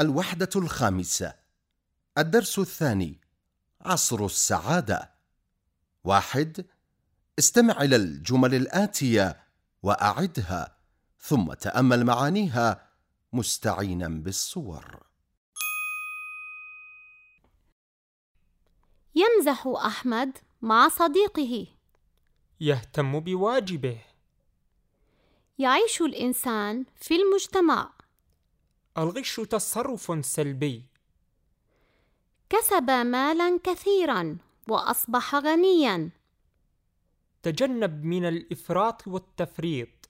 الوحدة الخامسة. الدرس الثاني. عصر السعادة. واحد. استمع إلى الجمل الآتية وأعدها ثم تأمل معانيها مستعينا بالصور. يمزح أحمد مع صديقه. يهتم بواجبه. يعيش الإنسان في المجتمع. ألغش تصرف سلبي. كسب مالا كثيرا وأصبح غنيا. تجنب من الإفراط والتفريط.